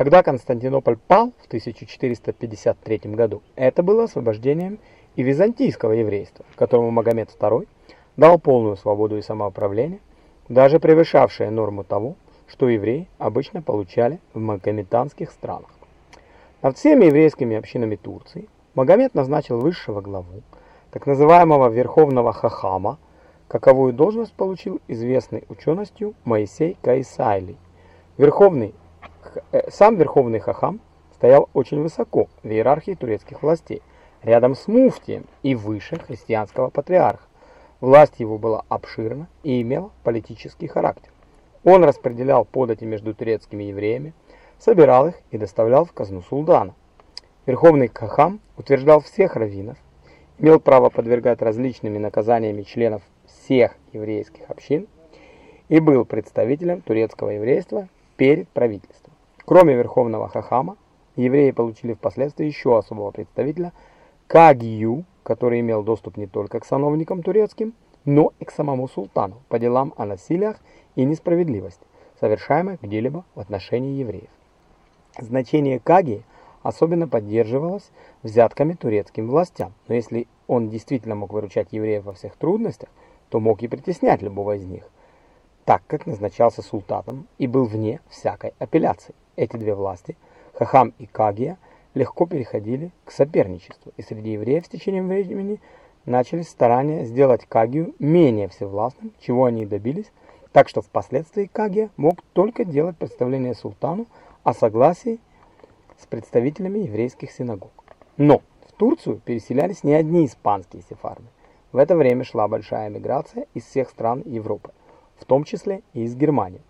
Когда Константинополь пал в 1453 году, это было освобождением и византийского еврейства, которому Магомед II дал полную свободу и самоуправление, даже превышавшее норму того, что евреи обычно получали в магометанских странах. Над всеми еврейскими общинами Турции Магомед назначил высшего главу, так называемого Верховного Хахама, каковую должность получил известный ученостью Моисей Каисайлий. Верховный, сам Верховный Хахам стоял очень высоко в иерархии турецких властей, рядом с муфтием и выше христианского патриарха. Власть его была обширна и имела политический характер. Он распределял подати между турецкими евреями, собирал их и доставлял в казну султана. Верховный Кахам утверждал всех раввинов, имел право подвергать различными наказаниями членов всех еврейских общин и был представителем турецкого еврейства перед правительством. Кроме Верховного Хахама, евреи получили впоследствии еще особого представителя Кагию, который имел доступ не только к сановникам турецким, но и к самому султану по делам о насилиях и несправедливости, совершаемой где-либо в отношении евреев. Значение Каги особенно поддерживалось взятками турецким властям, но если он действительно мог выручать евреев во всех трудностях, то мог и притеснять любого из них, так как назначался султаном и был вне всякой апелляции. Эти две власти, Хахам и Кагия, легко переходили к соперничеству, и среди евреев с течением времени начались старания сделать Кагию менее всевластным, чего они и добились так что впоследствии Кагия мог только делать представление султану о согласии с представителями еврейских синагог. Но в Турцию переселялись не одни испанские сефарды. В это время шла большая миграция из всех стран Европы, в том числе и из Германии.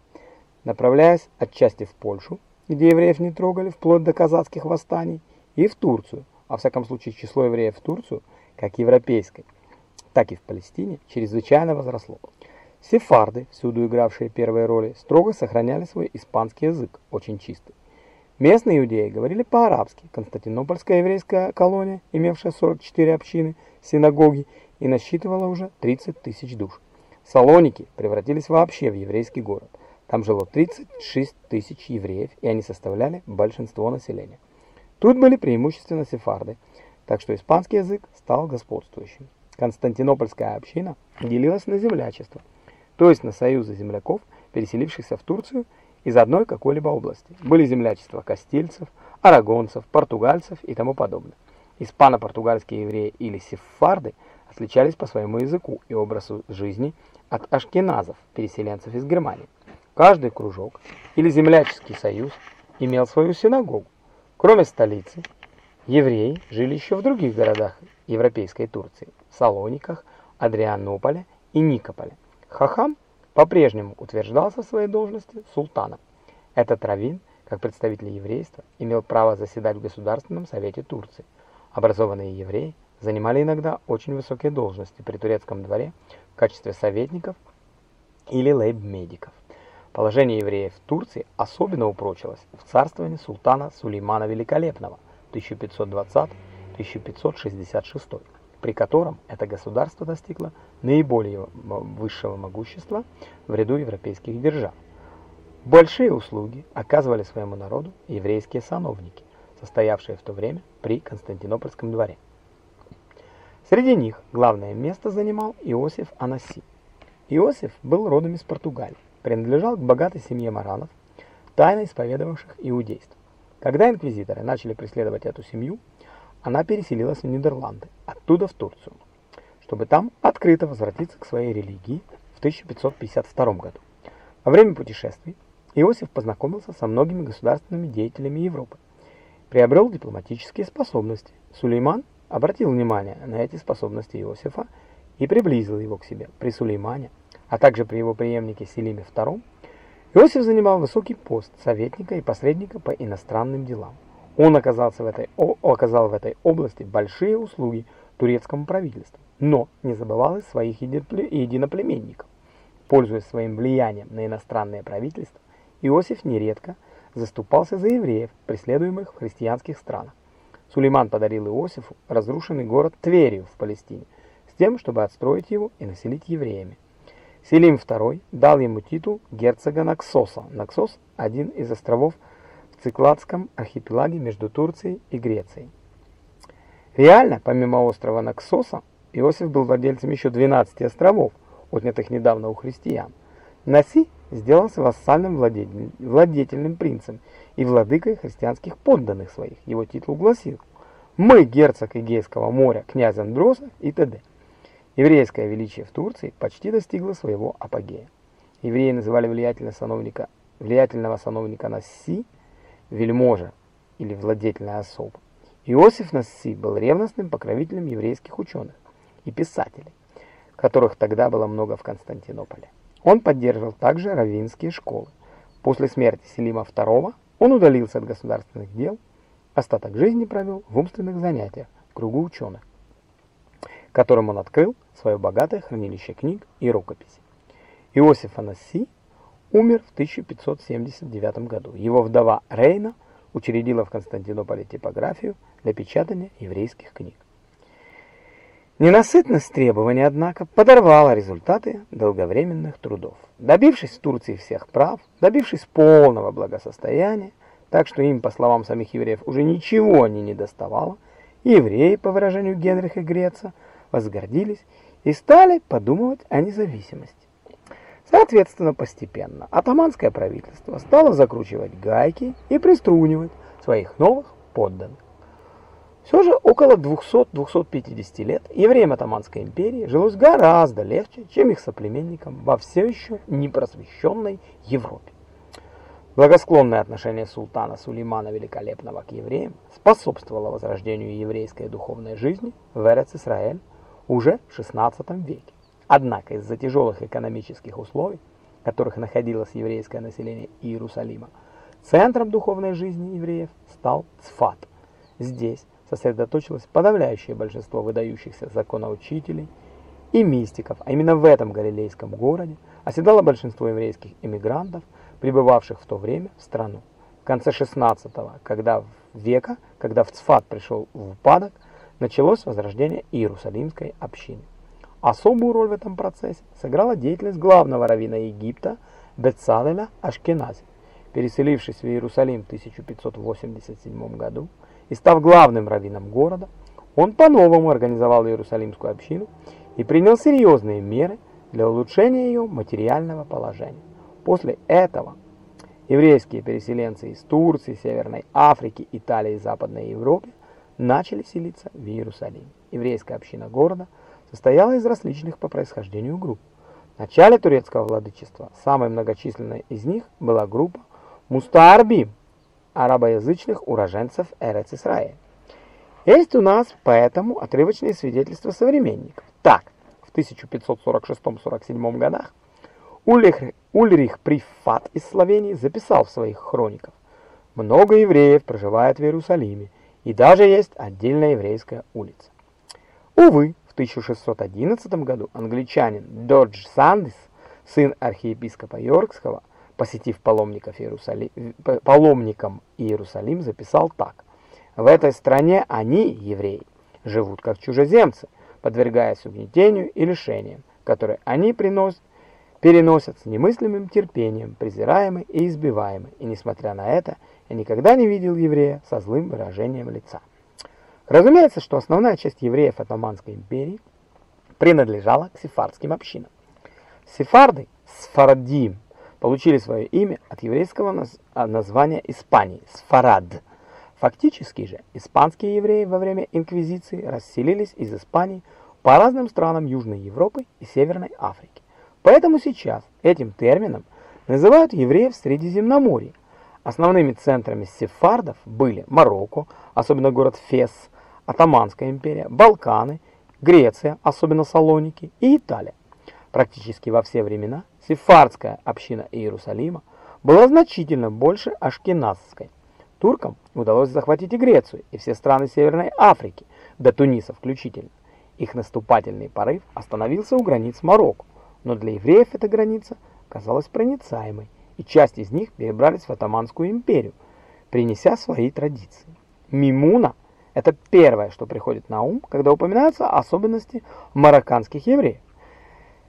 Направляясь отчасти в Польшу, где евреев не трогали вплоть до казацких восстаний, и в Турцию, а в всяком случае число евреев в Турцию, как европейской, так и в Палестине, чрезвычайно возросло. Сефарды, всюду игравшие первые роли, строго сохраняли свой испанский язык, очень чистый. Местные иудеи говорили по-арабски. Константинопольская еврейская колония, имевшая 44 общины, синагоги, и насчитывала уже 30 тысяч душ. Салоники превратились вообще в еврейский город. Там жило 36 тысяч евреев, и они составляли большинство населения. Тут были преимущественно сефарды, так что испанский язык стал господствующим. Константинопольская община делилась на землячество – то есть на союзы земляков, переселившихся в Турцию из одной какой-либо области. Были землячества кастильцев, арагонцев, португальцев и тому подобное. Испано-португальские евреи или сефарды отличались по своему языку и образу жизни от ашкеназов, переселенцев из Германии. Каждый кружок или земляческий союз имел свою синагогу. Кроме столицы, евреи жили еще в других городах европейской Турции – Салониках, Адрианополе и Никополе. Хахам по-прежнему утверждался в своей должности султаном. Этот раввин, как представитель еврейства, имел право заседать в Государственном совете Турции. Образованные евреи занимали иногда очень высокие должности при турецком дворе в качестве советников или лейб-медиков. Положение евреев в Турции особенно упрочилось в царствовании султана Сулеймана Великолепного 1520-1566 при котором это государство достигло наиболее высшего могущества в ряду европейских держав. Большие услуги оказывали своему народу еврейские сановники, состоявшие в то время при Константинопольском дворе. Среди них главное место занимал Иосиф Анаси. Иосиф был родом из Португалии, принадлежал к богатой семье маранов, тайно исповедовавших иудейство. Когда инквизиторы начали преследовать эту семью, она переселилась в Нидерланды, оттуда в Турцию, чтобы там открыто возвратиться к своей религии в 1552 году. Во время путешествий Иосиф познакомился со многими государственными деятелями Европы, приобрел дипломатические способности. Сулейман обратил внимание на эти способности Иосифа и приблизил его к себе. При Сулеймане, а также при его преемнике Селиме II, Иосиф занимал высокий пост советника и посредника по иностранным делам. Он оказался в этой, оказал в этой области большие услуги турецкому правительству, но не забывал и своих единоплеменников. Пользуясь своим влиянием на иностранное правительство, Иосиф нередко заступался за евреев, преследуемых в христианских странах. Сулейман подарил Иосифу разрушенный город Тверию в Палестине, с тем, чтобы отстроить его и населить евреями. Селим II дал ему титул герцога Наксоса. Наксос – один из островов в Цикладском архипелаге между Турцией и Грецией. Реально, помимо острова Наксоса, Иосиф был владельцем еще 12 островов, отнятых недавно у христиан. Наси сделался вассальным владетельным принцем и владыкой христианских подданных своих. Его титул гласил «Мы, герцог Эгейского моря, князь Андроса» и т.д. Еврейское величие в Турции почти достигло своего апогея. Евреи называли влиятельного сановника, влиятельного сановника Насси вельможа или владетельная особа. Иосиф Насси был ревностным покровителем еврейских ученых и писателей, которых тогда было много в Константинополе. Он поддерживал также раввинские школы. После смерти Селима II он удалился от государственных дел, остаток жизни провел в умственных занятиях в кругу ученых, которым он открыл свое богатое хранилище книг и рукописей. Иосиф Анасси умер в 1579 году. Его вдова Рейна учредила в Константинополе типографию для печатания еврейских книг. Ненасытность требований, однако, подорвала результаты долговременных трудов. Добившись в Турции всех прав, добившись полного благосостояния, так что им, по словам самих евреев, уже ничего не недоставало, евреи, по выражению Генриха Греца, возгордились и стали подумывать о независимости. Соответственно, постепенно атаманское правительство стало закручивать гайки и приструнивать своих новых подданных. Все же около 200-250 лет евреям Атаманской империи жилось гораздо легче, чем их соплеменникам во все еще непросвещенной Европе. Благосклонное отношение султана Сулеймана Великолепного к евреям способствовало возрождению еврейской духовной жизни в Эрец-Исраэль уже в XVI веке. Однако из-за тяжелых экономических условий, в которых находилось еврейское население Иерусалима, центром духовной жизни евреев стал Цфат. Здесь сосредоточилось подавляющее большинство выдающихся законоучителей и мистиков, а именно в этом галилейском городе оседало большинство еврейских иммигрантов, прибывавших в то время в страну. В конце 16 когда века, когда в Цфат пришел в упадок, началось возрождение Иерусалимской общины. Особую роль в этом процессе сыграла деятельность главного раввина Египта Бецалеля Ашкенази. Переселившись в Иерусалим в 1587 году, и став главным раввином города, он по-новому организовал Иерусалимскую общину и принял серьезные меры для улучшения ее материального положения. После этого еврейские переселенцы из Турции, Северной Африки, Италии и Западной Европы начали селиться в Иерусалиме. Еврейская община города состояла из различных по происхождению групп. В начале турецкого владычества самой многочисленной из них была группа Мустаарбим, арабоязычных уроженцев Эрец-Исраэль. Есть у нас поэтому отрывочные свидетельства современников. Так, в 1546-47 годах Ульрих, Ульрих Прифат из Словении записал в своих хрониках «Много евреев проживает в Иерусалиме, и даже есть отдельная еврейская улица». Увы, в 1611 году англичанин Додж Сандис, сын архиепископа Йоркского, посетив паломников Иерусалим, паломникам Иерусалим, записал так. В этой стране они, евреи, живут как чужеземцы, подвергаясь угнетению и лишениям, которые они приносят, переносят с немыслимым терпением, презираемы и избиваемы. И несмотря на это, я никогда не видел еврея со злым выражением лица. Разумеется, что основная часть евреев Отоманской империи принадлежала к сефардским общинам. Сефарды, сфарадим, получили свое имя от еврейского а, названия Испании – Сфарад. Фактически же испанские евреи во время инквизиции расселились из Испании по разным странам Южной Европы и Северной Африки. Поэтому сейчас этим термином называют евреев Средиземноморья. Основными центрами сефардов были Марокко, особенно город Фес, Отоманская империя, Балканы, Греция, особенно Салоники и Италия. Практически во все времена Сефардская община Иерусалима была значительно больше ашкеназской. Туркам удалось захватить и Грецию, и все страны Северной Африки, до Туниса включительно. Их наступательный порыв остановился у границ Марокко, но для евреев эта граница казалась проницаемой, и часть из них перебрались в Отоманскую империю, принеся свои традиции. Мимуна – это первое, что приходит на ум, когда упоминаются особенности марокканских евреев.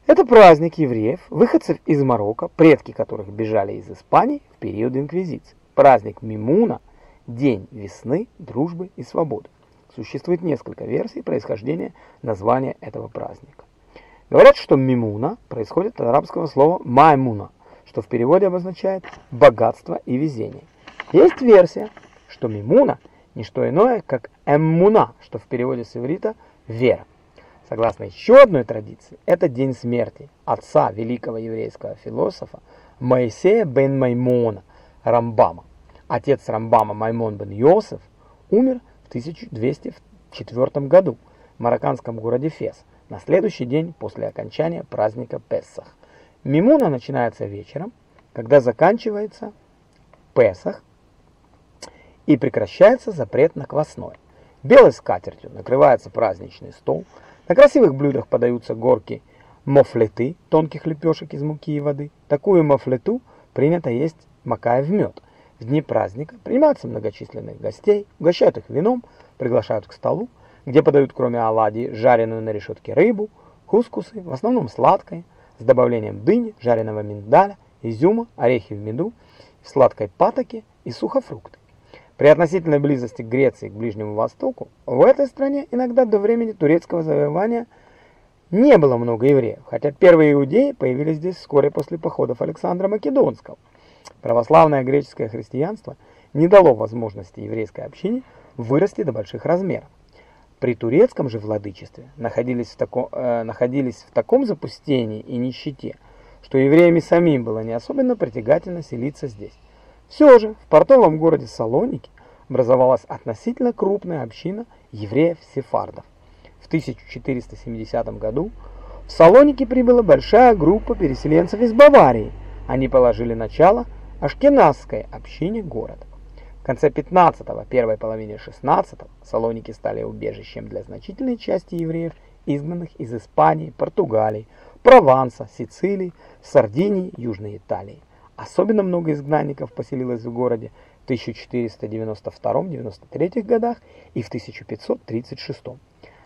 Это праздник евреев, выходцев из Марокко, предки которых бежали из Испании в период инквизиции. Праздник Мимуна – день весны, дружбы и свободы. Существует несколько версий происхождения названия этого праздника. Говорят, что Мимуна происходит от арабского слова «маймуна», что в переводе обозначает «богатство и везение». Есть версия, что Мимуна – не что иное, как Эммуна, что в переводе с иврита «вера». Согласно еще одной традиции, это день смерти отца великого еврейского философа Моисея бен Маймона Рамбама. Отец Рамбама Маймон бен Йосеф умер в 1204 году в марокканском городе Фес, на следующий день после окончания праздника Пессах. Мимуна начинается вечером, когда заканчивается Песах и прекращается запрет на квасное. Белой скатертью накрывается праздничный стол – на красивых блюдах подаются горки мофлеты, тонких лепешек из муки и воды. Такую мофлету принято есть макая в мед. В дни праздника принимаются многочисленных гостей, угощают их вином, приглашают к столу, где подают кроме оладьи жареную на решетке рыбу, хускусы, в основном сладкое, с добавлением дыни, жареного миндаля, изюма, орехи в меду, сладкой патоки и сухофрукты. При относительной близости Греции к Ближнему Востоку, в этой стране иногда до времени турецкого завоевания не было много евреев, хотя первые иудеи появились здесь вскоре после походов Александра Македонского. Православное греческое христианство не дало возможности еврейской общине вырасти до больших размеров. При турецком же владычестве находились в, тако, э, находились в таком запустении и нищете, что евреями самим было не особенно притягательно селиться здесь. Все же в портовом городе Салоники образовалась относительно крупная община евреев-сефардов. В 1470 году в Салоники прибыла большая группа переселенцев из Баварии. Они положили начало ашкеназской общине города. В конце 15-го, первой половине 16-го Салоники стали убежищем для значительной части евреев, изгнанных из Испании, Португалии, Прованса, Сицилии, Сардинии, Южной Италии. Особенно много изгнанников поселилось в городе в 1492-93 годах и в 1536.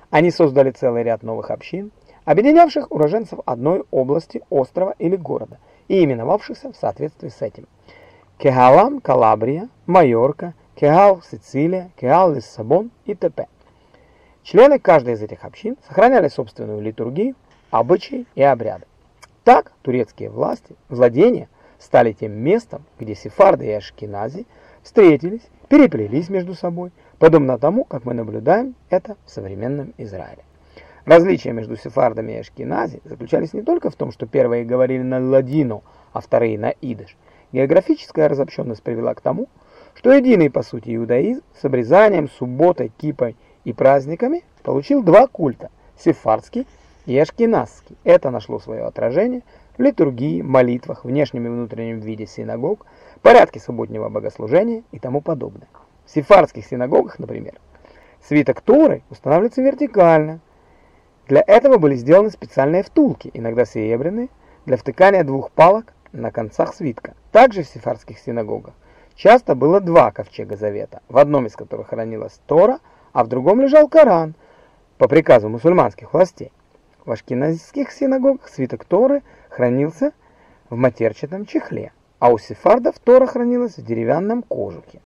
Они создали целый ряд новых общин, объединявших уроженцев одной области, острова или города и именовавшихся в соответствии с этим. Кегалам, Калабрия, Майорка, Кегал, Сицилия, Кегал, Лиссабон и т.п. Члены каждой из этих общин сохраняли собственную литургию, обычаи и обряды. Так турецкие власти, владения стали тем местом, где сефарды и ашкенази встретились, переплелись между собой, подобно тому, как мы наблюдаем это в современном Израиле. Различия между сефардами и ашкенази заключались не только в том, что первые говорили на ладину, а вторые на идыш. Географическая разобщенность привела к тому, что единый по сути иудаизм с обрезанием, субботой, кипой и праздниками получил два культа – сефардский и ашкеназский. Это нашло свое отражение литургии, молитвах, внешнем и внутреннем виде синагог, порядке субботнего богослужения и тому подобное. В сефардских синагогах, например, свиток Торы устанавливается вертикально. Для этого были сделаны специальные втулки, иногда серебряные, для втыкания двух палок на концах свитка. Также в сефардских синагогах часто было два ковчега завета, в одном из которых хранилась Тора, а в другом лежал Коран, по приказу мусульманских властей. В ашкеназских синагогах свиток Торы – хранился в матерчатом чехле, а у сефардов Тора хранилась в деревянном кожухе.